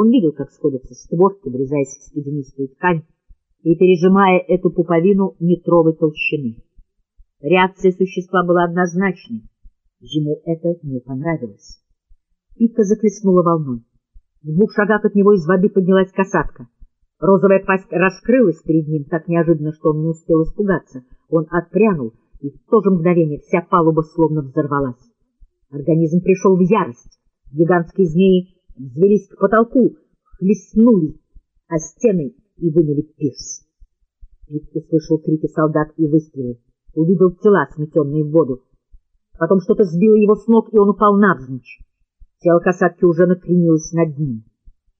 Он видел, как сходятся створки, врезаясь в студенистую ткань и пережимая эту пуповину метровой толщины. Реакция существа была однозначной. Ему это не понравилось. Пика заклеснула волной. В двух шагах от него из воды поднялась касатка. Розовая пасть раскрылась перед ним так неожиданно, что он не успел испугаться. Он отпрянул, и в то же мгновение вся палуба словно взорвалась. Организм пришел в ярость. Гигантские змеи взвелись к потолку, хлестнули о стены и выняли пирс. Пит услышал крики солдат и выстрелы, увидел тела, сметенные в воду. Потом что-то сбило его с ног, и он упал навзничь. Тело касатки уже накренилось над ним.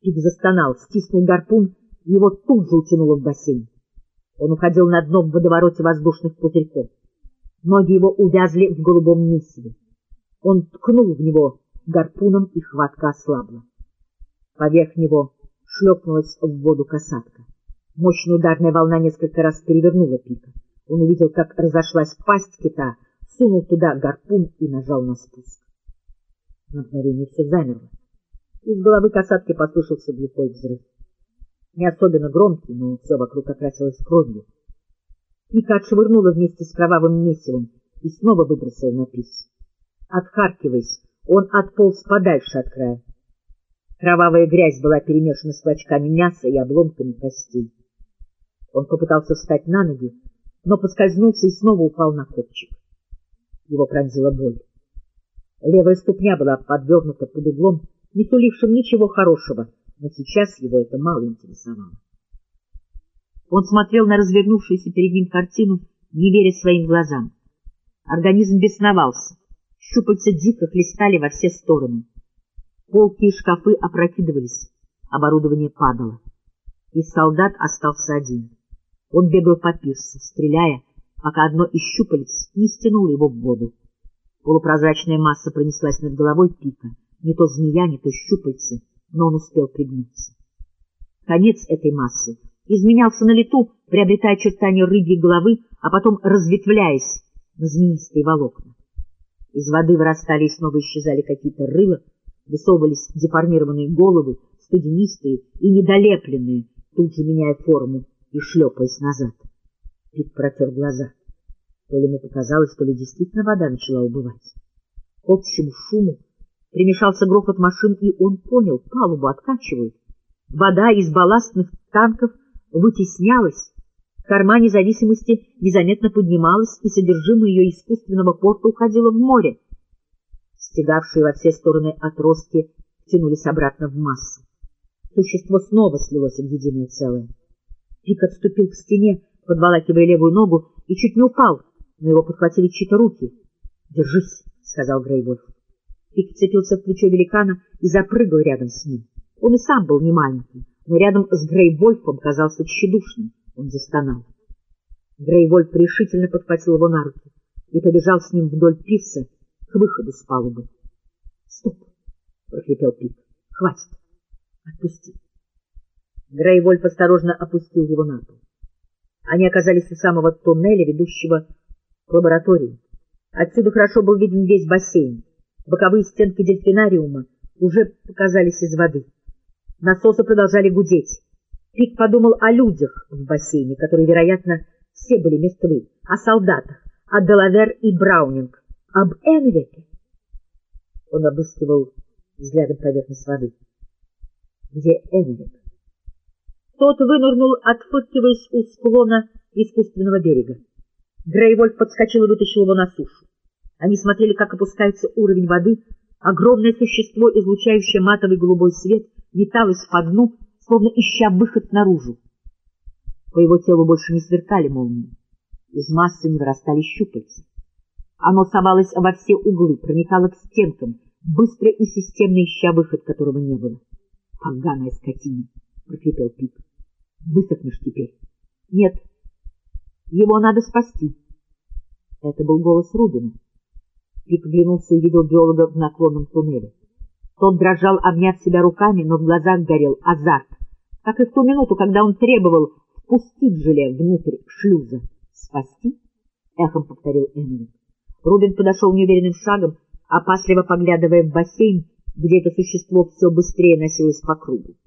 Пик застонал, стиснул гарпун, и его тут же утянуло в бассейн. Он уходил на дно в водовороте воздушных пузырьков. Ноги его увязли в голубом месиве. Он ткнул в него гарпуном, и хватка ослабла. Поверх него шлепнулась в воду касатка. Мощная ударная волна несколько раз перевернула пика. Он увидел, как разошлась пасть кита, сунул туда гарпун и нажал на спуск. На мгновение все замерло. Из головы касатки послышался глухой взрыв. Не особенно громкий, но все вокруг окрасилось кровью. Пика отшвырнула вместе с кровавым месивом и снова выбросила на пис. Отхаркиваясь, он отполз подальше от края. Кровавая грязь была перемешана с клочками мяса и обломками костей. Он попытался встать на ноги, но поскользнулся и снова упал на копчик. Его пронзила боль. Левая ступня была подвернута под углом, не сулившим ничего хорошего, но сейчас его это мало интересовало. Он смотрел на развернувшуюся перед ним картину, не веря своим глазам. Организм бесновался, щупальца дико хлестали во все стороны. Полки и шкафы опрокидывались, оборудование падало. И солдат остался один. Он бегал по пирсу, стреляя, пока одно из щупалец не стянуло его в воду. Полупрозрачная масса пронеслась над головой пика, не то змея, не то щупальце, но он успел пригнуться. Конец этой массы изменялся на лету, приобретая очертания рыбьей головы, а потом разветвляясь на змеистые волокна. Из воды вырастали и снова исчезали какие-то рыла, высовывались деформированные головы, студенистые и недолепленные, тут же меняя форму и шлепаясь назад. Пик протер глаза. То ли ему показалось, то ли действительно вода начала убывать. К общему шуму примешался грохот машин, и он понял, палубу откачивают. Вода из балластных танков вытеснялась, корма независимости незаметно поднималась, и содержимое ее искусственного порта уходило в море. Стегавшие во все стороны отростки тянулись обратно в массу. Существо снова слилось в единое целое. Пик отступил к стене, подволакивая левую ногу, и чуть не упал, но его подхватили чьи-то руки. — Держись, — сказал Грейвольф. Пик вцепился в плечо великана и запрыгал рядом с ним. Он и сам был не маленький, но рядом с Грейвольфом казался тщедушным. Он застонал. Грейвольф решительно подхватил его на руки и побежал с ним вдоль пирса к выходу с палубы. — Стоп! — прохрипел Пик. — Хватит! Отпусти! Грейвольф осторожно опустил его на пол. Они оказались у самого туннеля, ведущего к лаборатории. Отсюда хорошо был виден весь бассейн. Боковые стенки дельфинариума уже показались из воды. Насосы продолжали гудеть. Пик подумал о людях в бассейне, которые, вероятно, все были мертвы, о солдатах, о Делавер и Браунинг, об Энвике. Он обыскивал взглядом поверхность воды. Где Энвик? Тот вынырнул, отфыркиваясь у склона искусственного берега. Грейвольф подскочил и вытащил его на сушу. Они смотрели, как опускается уровень воды. Огромное существо, излучающее матовый голубой свет, металось по дну, словно ища выход наружу. По его телу больше не сверкали молнии. Из массы не вырастали щупальца. Оно совалось во все углы, проникало к стенкам, быстро и системно ища выход, которого не было. — Поганая скотина! — прокрепел Пик. Высохнешь теперь. Нет, его надо спасти. Это был голос Рубина. Пик глянулся и увидел биолога в наклонном туннеле. Тот дрожал, обняв себя руками, но в глазах горел азарт, как и в ту минуту, когда он требовал впустить желе внутрь шлюза. «Спасти?» — эхом повторил Эмили. Рубин подошел неуверенным шагом, опасливо поглядывая в бассейн, где это существо все быстрее носилось по кругу.